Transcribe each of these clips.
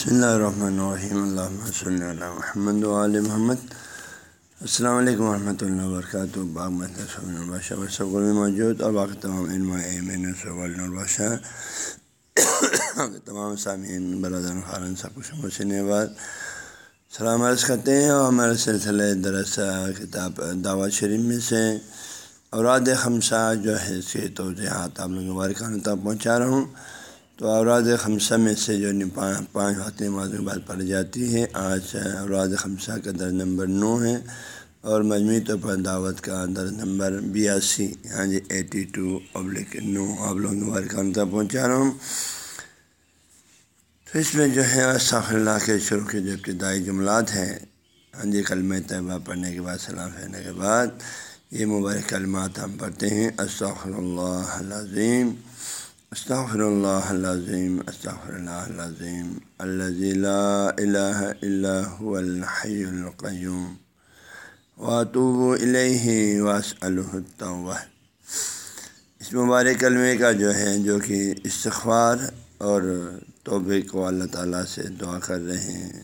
بسم اللہ الرحمن الرحیم اللہ صلی اللہ محمد علیہ محمد السلام علیکم ورحمۃ اللہ وبرکاتہ باغ الباشہ سب کو بھی موجود اور باقی تمام علم الباشہ تمام سامعین برادر خارن سب کچھ مسلم بعد سلام عرض کرتے ہیں اور ہمارے سلسلے درس کتاب دعوت شریف میں سے اوراد خمسہ جو ہے اس کے توجہات آپ لوگوں بارکانہ تک پہنچا رہا ہوں تو اوراد خمسہ میں سے جو پانچ وقت موضوع بات پڑھ جاتی ہے آج اوراد خمسہ کا درج نمبر نو ہے اور مجموعی طور پر دعوت کا درج نمبر بیاسی ہاں جی ایٹی ٹو ابلک نو، آپ لوگوں کے بارکان تک پہنچا رہا ہوں۔ تو اس میں جو ہے صاف اللہ کے شروع کے جو ابتدائی جملات ہیں ہاں جی کلمہ طیبہ پڑھنے کے بعد، سلام پھیرنے کے بعد، یہ مبارک کلمات ہم پڑھتے ہیں استغفر اللہ العظیم۔ استغفر اللہ العظیم، استغفر اللہ العظیم لا الہ الا هو الحی القیوم. واتوب الیہ واسألہ التوبہ. اس مبارک کلمے کا جو ہے، جو کہ استغفار اور توبے کو اللہ تعالیٰ سے دعا کر رہے ہیں۔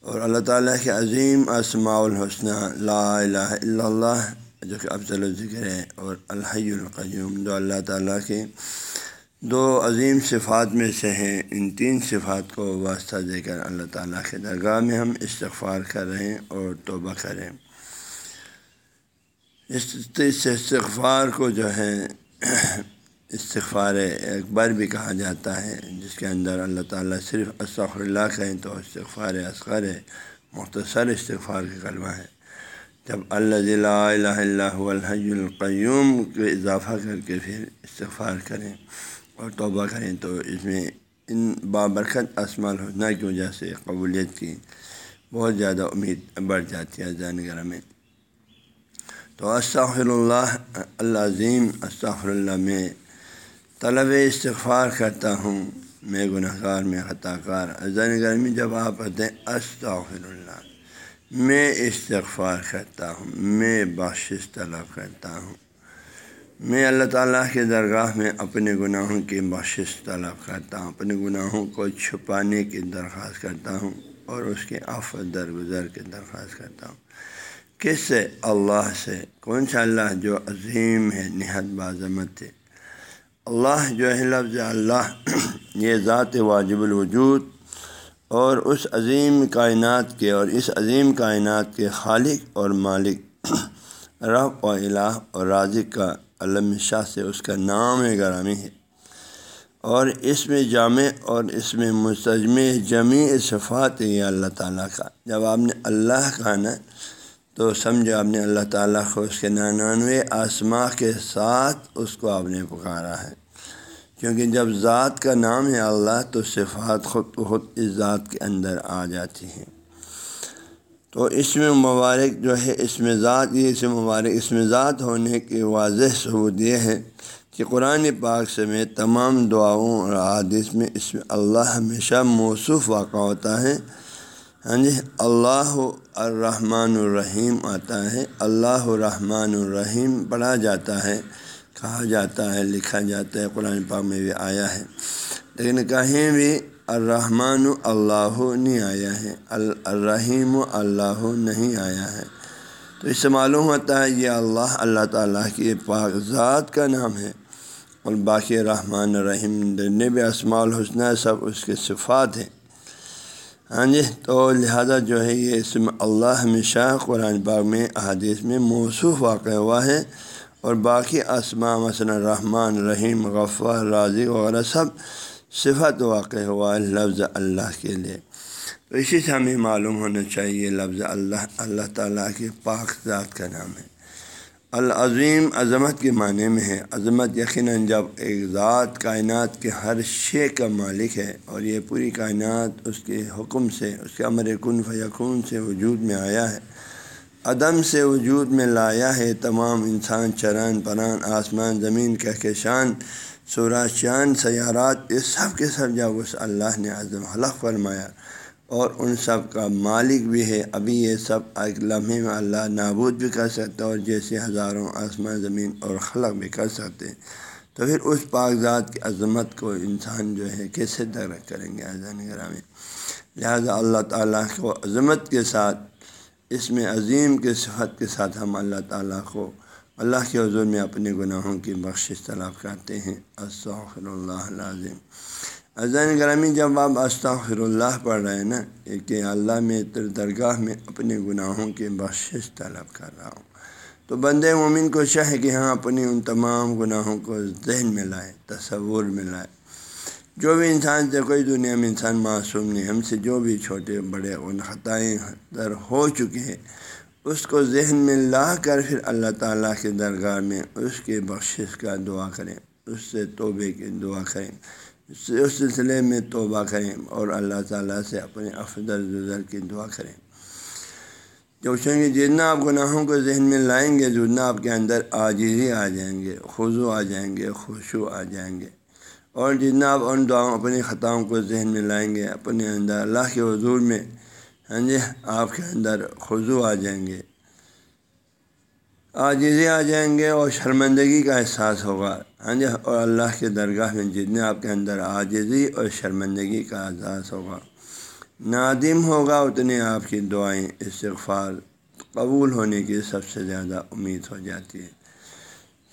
اور اللہ تعالیٰ کے عظیم اسماع الحسنہ، لا الہ الا اللہ، جو کہ افضل الذکر ہے، اور الحی القیوم، جو اللہ تعالیٰ کے دو عظیم صفات میں سے ہیں۔ ان تین صفات کو واسطہ دے کر اللہ تعالیٰ کے درگاہ میں ہم استغفار کریں اور توبہ کریں اس استغفار کو جو ہے، استغفار اکبر بھی کہا جاتا ہے، جس کے اندر اللہ تعالیٰ صرف استغفر اللہ کہیں تو استغفار اصغر ہے، مختصر استغفار کا کلمہ ہے۔ جب اللہ الہ اللہ الحی القیوم کو اضافہ کر کے پھر استغفار کریں۔ اور توبہ کریں تو اس میں ان بابرکت اسمال الحسنہ کی وجہ سے قبولیت کی بہت زیادہ امید بڑھ جاتی ہے زین میں۔ تو استغفر اللہ العظیم، استغفر اللہ میں طلب استغفار کرتا ہوں، میں گناہ گار میں خطا کار۔ زین گھر میں جب آپ ہیں استغفر اللہ، میں استغفار کرتا ہوں، میں بخشش طلب کرتا ہوں۔ میں اللہ تعالیٰ کے درگاہ میں اپنے گناہوں کی بخشش طلب کرتا ہوں، اپنے گناہوں کو چھپانے کی درخواست کرتا ہوں اور اس کے آفت درگزر کی درخواست کرتا ہوں۔ کس سے؟ اللہ سے۔ کون سا اللہ جو عظیم ہے، نہایت بازمت ہے۔ اللہ جو ہے، لفظ اللہ یہ ذات واجب الوجود اور اس عظیم کائنات کے اور اس عظیم کائنات کے خالق اور مالک رب و الہ اور رازق کا علم شاہ سے اس کا نام گرامی ہے۔ اور اس میں جامع اور اس میں مستجم جمی صفات ہے اللہ تعالیٰ کا۔ جب آپ نے اللہ کہا نا، تو سمجھو آپ نے اللہ تعالیٰ کو اس کے ننانوے آسما کے ساتھ اس کو آپ نے پکارا ہے۔ کیونکہ جب ذات کا نام ہے اللہ، تو صفات خود خود اس ذات کے اندر آ جاتی ہیں۔ تو اس میں مبارک جو ہے، اس میں ذات، یہ اس مبارک اس میں ذات ہونے کی واضح ثبوت یہ ہے کہ قرآن پاک سے میں تمام دعاؤں اور حادث میں اس میں اللہ ہمیشہ موصوف واقع ہوتا ہے۔ ہاں جی اللہ الرحمن الرحیم آتا ہے، اللہ الرحمن الرحیم پڑھا جاتا ہے، کہا جاتا ہے، لکھا جاتا ہے، قرآن پاک میں بھی آیا ہے۔ لیکن کہیں بھی الرحمن اللہ نہیں آیا ہے، الرحیم اللہ نہیں آیا ہے۔ تو اس سے معلوم ہوتا ہے یہ اللہ اللہ تعالیٰ کی پاک ذات کا نام ہے۔ اور باقی رحمٰن الرحیم نے بھی اسماع الحسنہ سب اس کے صفات ہیں۔ ہاں جی تو لہذا جو ہے یہ اسم اللہ ہمیشہ قرآن پاک میں، احادیث میں موصوف واقع ہوا ہے۔ اور باقی اسماء مثلا رحمٰن رحیم، غفار راضی وغیرہ سب صفت واقع ہوا ہے لفظ اللہ کے لیے۔ تو اسی سے ہمیں معلوم ہونا چاہیے لفظ اللہ اللہ تعالیٰ کی پاک ذات کا نام ہے۔ العظیم عظمت کے معنی میں ہے۔ عظمت یقیناً جب ایک ذات کائنات کے ہر شے کا مالک ہے اور یہ پوری کائنات اس کے حکم سے، اس کے امر کن فیقون سے وجود میں آیا ہے، عدم سے وجود میں لایا ہے تمام انسان، چران، پران، آسمان، زمین، کہکشان سورج، چاند، سیارات، یہ سب کے سب جب اس اللہ نے عظم حلق فرمایا اور ان سب کا مالک بھی ہے، ابھی یہ سب ایک لمحے میں اللہ نابود بھی کر سکتا اور جیسے ہزاروں آسمان، زمین اور خلق بھی کر سکتے تو پھر اس پاک ذات کی عظمت کو انسان جو ہے کیسے درک کریں گے اذان گرامی لہذا اللہ تعالیٰ کو عظمت کے ساتھ، اس میں عظیم کے صفت کے ساتھ ہم اللہ تعالیٰ کو اللہ کے حضور میں اپنے گناہوں کی بخشش طلب کرتے ہیں۔ استغفر اللہ لازم اذان گرامی جب آپ استغفر اللہ پڑھ رہے ہیں نا کہ اللہ میں درگاہ میں اپنے گناہوں کی بخشش طلب کر رہا ہوں۔ تو بند مومن کو شاہ کہ ہاں اپنی ان تمام گناہوں کو ذہن میں لائے، تصور میں لائے۔ جو بھی انسان سے، کوئی دنیا میں انسان معصوم نہیں، ہم سے جو بھی چھوٹے، بڑے، ان خطائیں در ہو چکے ہیں اس کو ذہن میں لا کر پھر اللہ تعالیٰ کے درگاہ میں اس کے بخشش کا دعا کریں، اس سے توبے کی دعا کریں، اس سلسلے میں توبہ کریں اور اللہ تعالیٰ سے اپنے افضل کی دعا کریں۔ جو سوچیں گے جتنا آپ گناہوں کو ذہن میں لائیں گے، جتنا آپ کے اندر آجیزی آ جائیں گے خضو آ جائیں گے خوشو آ جائیں گے، اور جتنا آپ ان دعاؤں، اپنی خطاؤں کو ذہن میں لائیں گے، اپنے اندر اللہ کے حضور میں ہاں جی آپ کے اندر خضو آ جائیں گے۔ آجیزی آ جائیں گے اور شرمندگی کا احساس ہوگا۔ ہاں جی اور اللہ کے درگاہ میں جتنے آپ کے اندر آجزی اور شرمندگی کا احساس ہوگا۔ نادم ہوگا اتنے آپ کی دعائیں۔ استغفار قبول ہونے کی سب سے زیادہ امید ہو جاتی ہے۔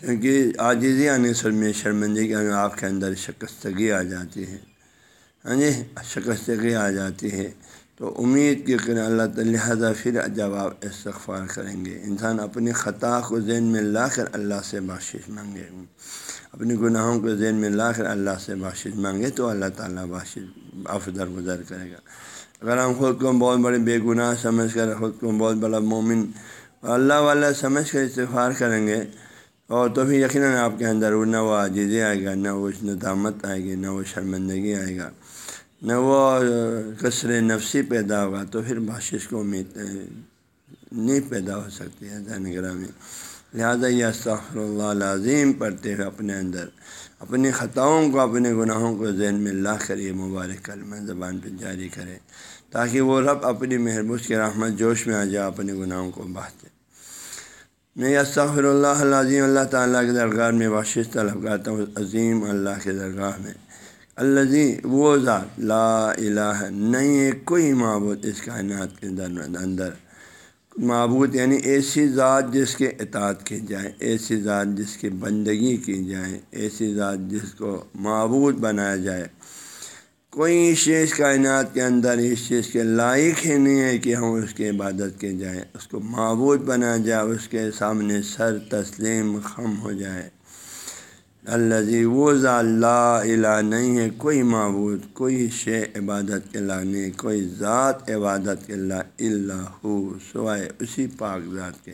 کیونکہ عاجزی آنے سر میں شرمندگی آپ کے اندر شکستگی آ جاتی ہے۔ ہاں جی شکستگی آ جاتی ہے۔ تو امید کی کہ اللہ لہٰذا پھر جب آپ استغفار کریں گے۔ انسان اپنی خطا کو ذہن میں لا کر اللہ سے بخشش مانگے۔ اپنی گناہوں کو ذہن میں لا کر اللہ سے بخشش مانگے تو اللہ تعالیٰ بخشش افدر گزر کرے گا۔ اگر ہم خود کو بہت بڑے بے گناہ سمجھ کر خود کو بہت بڑا مومن اللہ والا سمجھ کر استفار کریں گے اور تو پھر یقیناً آپ کے اندر نہ وہ عاجزی آئے گا، نہ وہ ندامت آئے گی، نہ وہ شرمندگی آئے گا۔ نہ وہ کثر نفسی پیدا ہوگا تو پھر بخشش کو امید نہیں پیدا ہو سکتی ہے زین گرامی۔ لہٰذا یہ استغفر اللہ لازیم پڑھتے ہوئے اپنے اندر، اپنی خطاؤں کو، اپنے گناہوں کو ذہن میں لا کر یہ مبارک کلمہ زبان پہ جاری کرے، تاکہ وہ رب اپنی محربوس کے رحمت، جوش میں آ جائے، اپنے گناہوں کو بہتے۔ میں استغفر اللہ عظیم اللہ تعالیٰ کے درگاہ میں بخشش طلب کرتا ہوں، عظیم اللہ کے درگاہ میں۔ اللہ وہ ذات لا الہ نہیں ہے، کوئی معبود اس کائنات کے اندر معبود یعنی ایسی ذات جس کے اطاعت کی جائے، ایسی ذات جس کی بندگی کی جائے، ایسی ذات جس کو معبود بنایا جائے۔ کوئی چیز کائنات کے اندر، اس چیز کے لائق ہی نہیں ہے کہ ہم اس کی عبادت کی جائے، اس کو معبود بنا جائے، اس کے سامنے سر تسلیم خم ہو جائے۔ اللہ وہ لا الہ نہیں ہے، کوئی معبود، کوئی شے عبادت کے لانے کوئی ذات عبادت کے لا اللہ سوائے اسی پاک ذات کے۔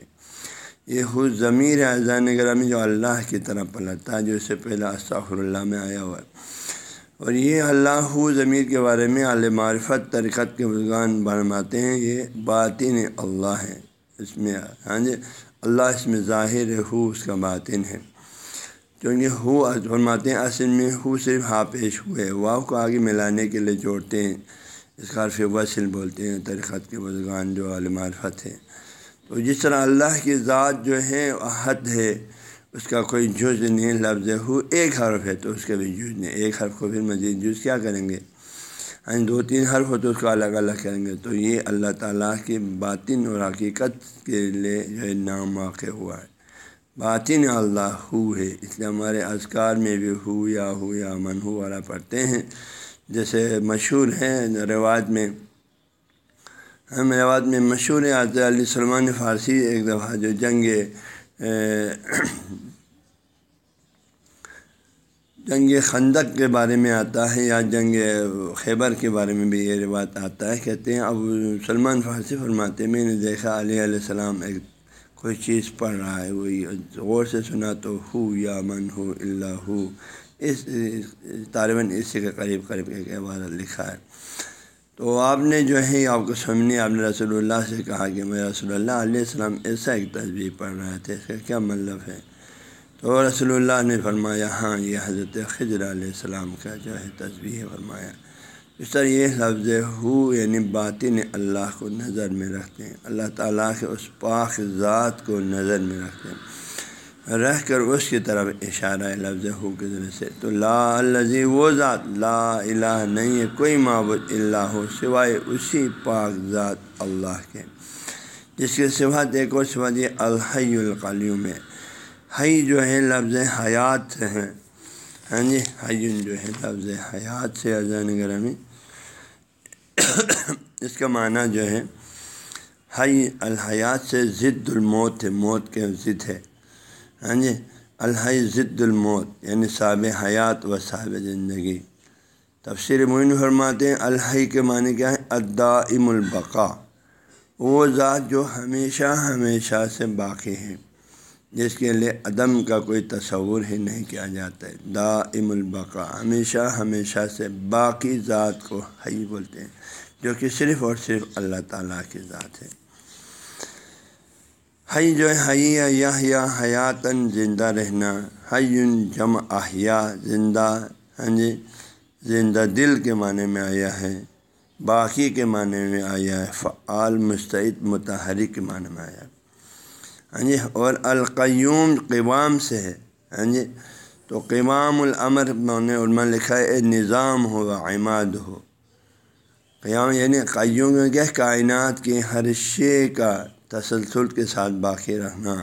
یہ خود ضمیر ہے اذان گرامی جو اللہ کی طرف پلٹتا ہے، جو اس سے پہلے استغفر اللہ میں آیا ہوا ہے۔ اور یہ اللہ ہو ضمیر کے بارے میں عالم معرفت ترکت کے بزرگان برماتے ہیں، یہ باطن اللہ ہے۔ اس میں ہاں جی اللہ اس میں ظاہر ہو اس کا باطن ہے۔ کیونکہ ہو فرماتے ہیں، اصل میں ہو صرف ہاں پیش ہوئے واؤ کو آگے ملانے کے لیے جوڑتے ہیں۔ اس کا عرف وصل بولتے ہیں ترقت کے بزرگان جو عالم معرفت ہے۔ تو جس طرح اللہ کی ذات جو ہے، حد ہے، اس کا کوئی جز نہیں، لفظ ہو، ایک حرف ہے تو اس کا بھی جز نہیں، ایک حرف کو پھر مزید جز کیا کریں گے؟ ہاں دو تین حرف ہو تو اس کو الگ الگ کریں گے۔ تو یہ اللہ تعالیٰ کی باطن اور حقیقت کے لیے جو ہے نام واقع ہوا ہے۔ باطن اللہ ہو ہے۔ اس لیے ہمارے اذکار میں بھی ہو یا ہو یا من ہو والا پڑھتے ہیں۔ جیسے مشہور ہیں روایت میں، ہم روایت میں مشہور ہے آج علیہ سلمان فارسی ایک دفعہ جو جنگ جنگ خندق کے بارے میں آتا ہے یا جنگ خیبر کے بارے میں بھی یہ روایت آتا ہے۔ کہتے ہیں اب سلمان فارسی فرماتے میں نے دیکھا علیہ علیہ السلام ایک کوئی چیز پڑھ رہا ہے، وہی غور سے سنا تو ہو یا من ہو اللہ ہو۔ اس طالباً اسی کے قریب قریب ایک عبارت لکھا ہے۔ تو آپ نے جو ہے، آپ کو سمجھنے، آپ نے رسول اللہ سے کہا کہ میں رسول اللہ علیہ السلام ایسا ایک تصویر پڑھ رہے تھے اس کا کیا مطلب ہے؟ تو رسول اللہ نے فرمایا ہاں یہ حضرت خضر علیہ السلام کا جو ہے تصویر فرمایا۔ اس طرح یہ لفظ ہو یعنی باطن اللہ کو نظر میں رکھتے ہیں۔ اللہ تعالیٰ کے اس پاک ذات کو نظر میں رکھتے ہیں۔ رہ کر اس کی طرف اشارہ لفظ ہو کے ذریعے سے۔ تو لا الزی وہ ذات، لا الہ نہیں ہے، کوئی معبود اللہ ہو سوائے اسی پاک ذات اللہ کے۔ جس کے صفات ایک اور صفات یہ الحی القلیوم ہے۔ حی جو ہے لفظ حیات سے ہیں ہاں جی حیون جو ہے لفظ حیات سے اذان گرمی اس کا معنی جو ہے، حی الحیات سے ضد الموت ہے، موت کے ضد ہے۔ ہاں جی؟ الحی ضد الموت یعنی صاب حیات و صاب زندگی۔ تفسیر معین فرماتے ہیں، الحی کے معنی کیا ہے؟ ادائم البقا وہ ذات جو ہمیشہ ہمیشہ سے باقی ہے جس کے لیے عدم کا کوئی تصور ہی نہیں کیا جاتا ہے۔ دائم البقا ہمیشہ ہمیشہ سے باقی ذات کو حی بولتے ہیں، جو کہ صرف اور صرف اللہ تعالیٰ کی ذات ہے۔ حی جو ہے، حی یا حیاتاً زندہ رہنا۔ حیون جم احیا زندہ ہاں جی زندہ دل کے معنی میں آیا ہے، باقی کے معنی میں آیا ہے۔ فعال، مستعد، متحرک کے معنی میں آیا ہے۔ ہاں جی اور القیوم قوام سے ہے ہاں جی تو قوام العمر نے علماء لکھا ہے نظام ہو عماد ہو۔ قیام یعنی قیوم کیا کائنات کے ہر شے کا تسلسل کے ساتھ باقی رہنا۔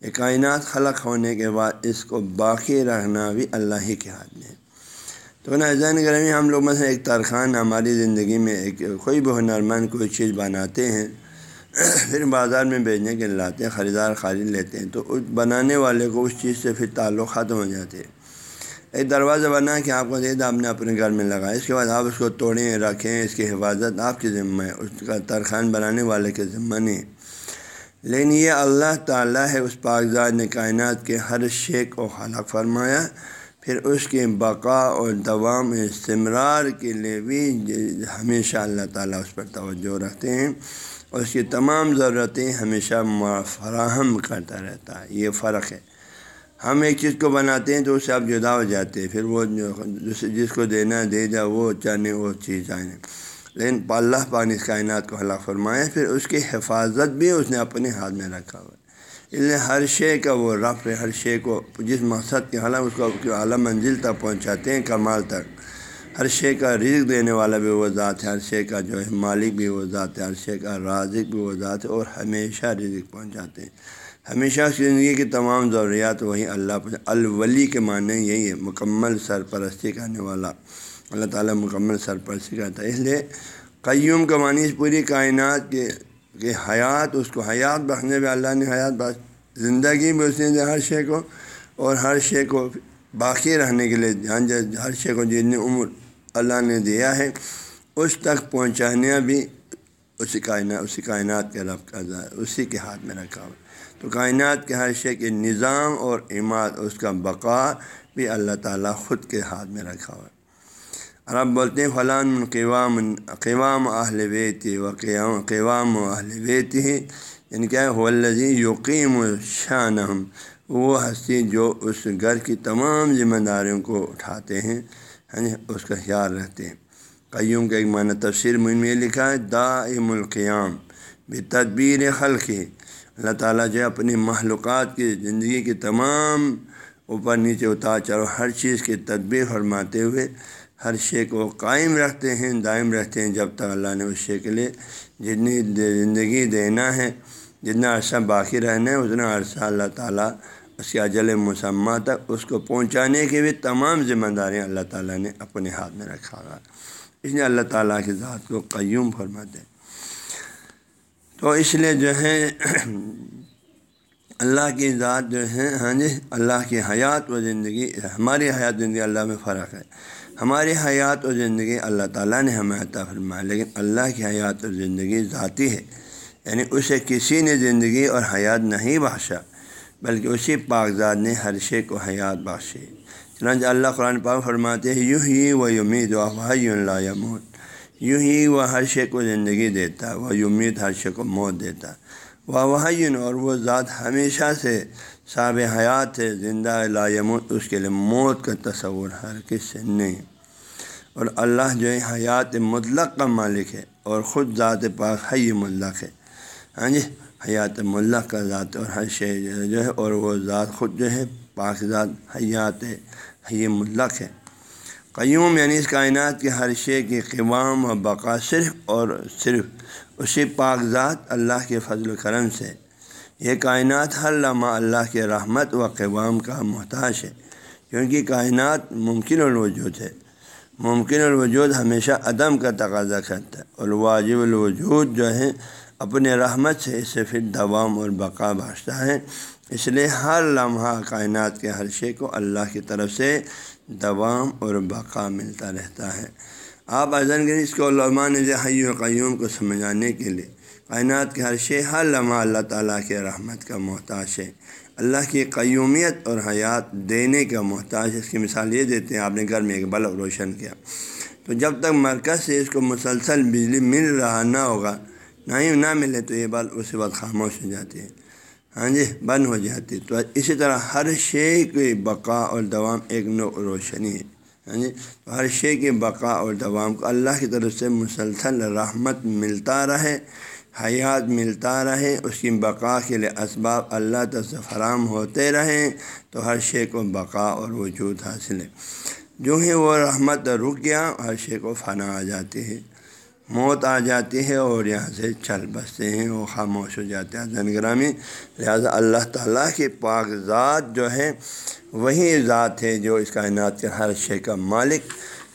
یہ کائنات خلق ہونے کے بعد اس کو باقی رہنا بھی اللہ ہی کے ہاتھ میں تو نا زین گرمی ہم لوگ مثلاً ایک ترخان ہماری زندگی میں ایک، کوئی بھی ہنرمند، کوئی چیز بناتے ہیں پھر بازار میں بیچنے کے لاتے ہیں، خریدار خرید لیتے ہیں، تو اس بنانے والے کو اس چیز سے پھر تعلق ختم ہو جاتے ہیں۔ ایک دروازہ بنا کہ آپ کو دے دیں آپ نے اپنے گھر میں لگایا۔ اس کے بعد آپ اس کو توڑیں، رکھیں، اس کی حفاظت آپ کے ذمہ ہے، اس کا ترخان بنانے والے کے ذمہ نہیں۔ لیکن یہ اللہ تعالیٰ ہے، اس پاکزاد نے کائنات کے ہر شے کو خلق فرمایا۔ پھر اس کے بقا اور دوام استمرار کے لیے بھی ہمیشہ اللہ تعالیٰ اس پر توجہ رکھتے ہیں۔ اور اس کی تمام ضرورتیں ہمیشہ فراہم کرتا رہتا ہے۔ یہ فرق ہے۔ ہم ایک چیز کو بناتے ہیں تو اس سے آپ جدا ہو جاتے ہیں۔ پھر وہ جس کو دینا دے جا، وہ چاہنے وہ چیز آئیں لیکن اللہ پانی اس کائنات کو حلق فرمائے پھر اس کی حفاظت بھی اس نے اپنے ہاتھ میں رکھا ہوا ہے۔ اس لیے ہر شے کا وہ رف ہر شے کو جس مقصد کے حالات اس کو اعلیٰ منزل تک پہنچاتے ہیں، کمال تک۔ ہر شے کا رزق دینے والا بھی وہ ذات ہے، ہر شے کا جو ہے مالک بھی وہ ذات ہے، ہر شے کا رازق بھی وہ ذات ہے اور ہمیشہ رزق پہنچاتے ہیں۔ ہمیشہ زندگی کی تمام ضروریات وہی اللہ الولی کے معنی یہی ہے، مکمل سرپرستی کرنے والا۔ اللہ تعالیٰ مکمل سرپرستی کرتا ہے۔ اس لیے قیوم کا معنی اس پوری کائنات کے کہ حیات، اس کو حیات بخنے میں اللہ نے حیات بخ زندگی میں اس نے ہر شے کو اور ہر شے کو باقی رہنے کے لیے ہر شے کو جتنی عمر اللہ نے دیا ہے، اس تک پہنچانا بھی اسی کائنات اسی کائنات کے رب کا اسی کے ہاتھ میں رکھا ہوا تو کائنات کے ہر شے کے نظام اور اماد اس کا بقا بھی اللہ تعالیٰ خود کے ہاتھ میں رکھا ہوا عرب بولتے ہیں فلاں قوام قوام اہل بیتی و قیام، قوام و اہل بیتی یعنی کیا ہے؟ یقیم شان وہ ہستی جو اس گھر کی تمام ذمہ داریوں کو اٹھاتے ہیں۔ ہاں جی اس کا خیال رکھتے ہیں۔ قیوم کا ایک معنی تفسیر میں یہ لکھا ہے، دائم القیام بے تدبیر خلق اللہ تعالیٰ جو اپنی معلومات کی زندگی کی تمام اوپر نیچے اتار چڑھو ہر چیز کی تدبیر فرماتے ہوئے ہر شے کو قائم رکھتے ہیں، دائم رکھتے ہیں۔ جب تک اللہ نے اس شے کے لیے جتنی زندگی دینا ہے، جتنا عرصہ باقی رہنا ہے، اتنا عرصہ اللہ تعالیٰ اس کے اجل مسمہ تک اس کو پہنچانے کی بھی تمام ذمہ داریاں اللہ تعالیٰ نے اپنے ہاتھ میں رکھا ہوا اس لیے اللہ تعالیٰ کی ذات کو قیوم فرماتے ہیں۔ تو اس لیے جو ہے اللہ کی ذات جو ہے ہاں جی اللہ کی حیات و زندگی، ہماری حیات زندگی اللہ میں فرق ہے۔ ہماری حیات و زندگی اللہ تعالیٰ نے ہمیں عطا فرمایا لیکن اللہ کی حیات و زندگی ذاتی ہے۔ یعنی اسے کسی نے زندگی اور حیات نہیں بخشا۔ بلکہ اسی پاکزاد نے ہر شے کو حیات بخشی۔ چنانچہ اللہ قرآن پاک فرماتے ہیں یوں ہی وہ امید و اللہ یموت۔ یوں ہی وہ ہر شے کو زندگی دیتا، وہ امید ہر شے کو موت دیتا۔ وہ وحین اور وہ ذات ہمیشہ سے صاب حیات ہے، زندہ لا یموت، اس کے لیے موت کا تصور ہر کس سے نہیں۔ اور اللہ جو ہے، حیات مطلق کا مالک ہے اور خود ذات پاک حی مطلق ہے۔ ہاں جی؟ حیات ملا کا ذات اور ہر شے جو ہے، اور وہ ذات خود جو ہے، پاک ذات، حیات حی ملک ہے قیوم یعنی اس کائنات کے ہر شے کی قوام و بقا صرف اور صرف اسی پاک ذات اللہ کے فضل و کرم سے۔ یہ کائنات ہر لمحہ اللہ کے رحمت و قوام کا محتاج ہے، کیونکہ کائنات ممکن الوجود ہے۔ ممکن الوجود ہمیشہ عدم کا تقاضا کرتا ہے، اور واجب الوجود جو ہے اپنے رحمت سے اسے پھر دوام اور بقا بھاجتا ہے۔ اس لیے ہر لمحہ کائنات کے ہر شے کو اللہ کی طرف سے دوام اور بقا ملتا رہتا ہے۔ آپ ازن گری اس کو علماء نے حی و قیوم کو سمجھانے کے لیے۔ کائنات کے ہر شے، ہر لمحہ اللہ تعالیٰ کے رحمت کا محتاج ہے۔ اللہ کی قیومیت اور حیات دینے کا محتاج اس کی مثال یہ دیتے ہیں، آپ نے گھر میں ایک بلب روشن کیا۔ تو جب تک مرکز سے اس کو مسلسل بجلی مل رہا نہ ہوگا نہ ہی نہ ملے تو یہ بلب اسی وقت خاموش ہو جاتی ہے۔ ہاں جی بند ہو جاتی ہے۔ تو اسی طرح ہر شے کی بقا اور دوام ایک نو روشنی ہے۔ ہاں جی تو ہر شے کی بقا اور دوام کو اللہ کی طرف سے مسلسل رحمت ملتا رہے، حیات ملتا رہے۔ اس کی بقا کے لیے اسباب اللہ تر سے فراہم ہوتے رہیں تو ہر شے کو بقا اور وجود حاصل ہے۔ جو ہی وہ رحمت رک گیا، ہر شے کو فنا آ جاتی ہے۔ موت آ جاتی ہے اور یہاں سے چل بستے ہیں وہ خاموش ہو جاتے ہیں۔ زن گرامی، لہٰذا اللہ تعالیٰ کی پاک ذات جو ہے، وہی ذات ہے جو اس کائنات کے ہر شے کا مالک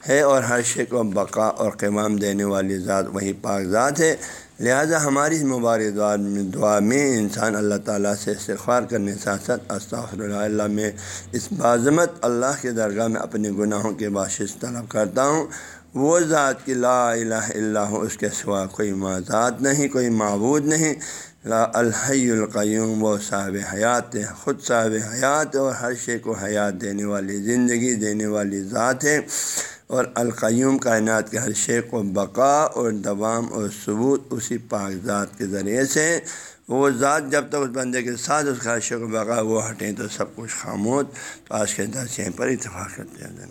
ہے اور ہر شے کو بقا اور قیمام دینے والی ذات، وہی پاک ذات ہے۔ لہٰذا ہماری مبارک دعا دعا میں انسان اللہ تعالیٰ سے استغفار کرنے ساتھ ساتھ استغفر اللہ میں اس بازمت اللہ کے درگاہ میں اپنے گناہوں کے باشش طلب کرتا ہوں۔ وہ ذات کی لا الہ الا ہو، اس کے سوا کوئی ذات نہیں، کوئی معبود نہیں۔ لا الحی القیوم، وہ صاحب حیات ہے، خود صاحب حیات اور ہر شے کو حیات دینے والی، زندگی دینے والی ذات ہے۔ اور القیوم کائنات کے ہر شے کو بقا اور دوام اور ثبوت اسی پاک ذات کے ذریعے سے وہ ذات جب تک اس بندے کے ساتھ اس کا شے کو بقا، وہ ہٹیں تو سب کچھ خاموش۔ تو آج کے درس یہیں پر اتفاق کرتے ہیں۔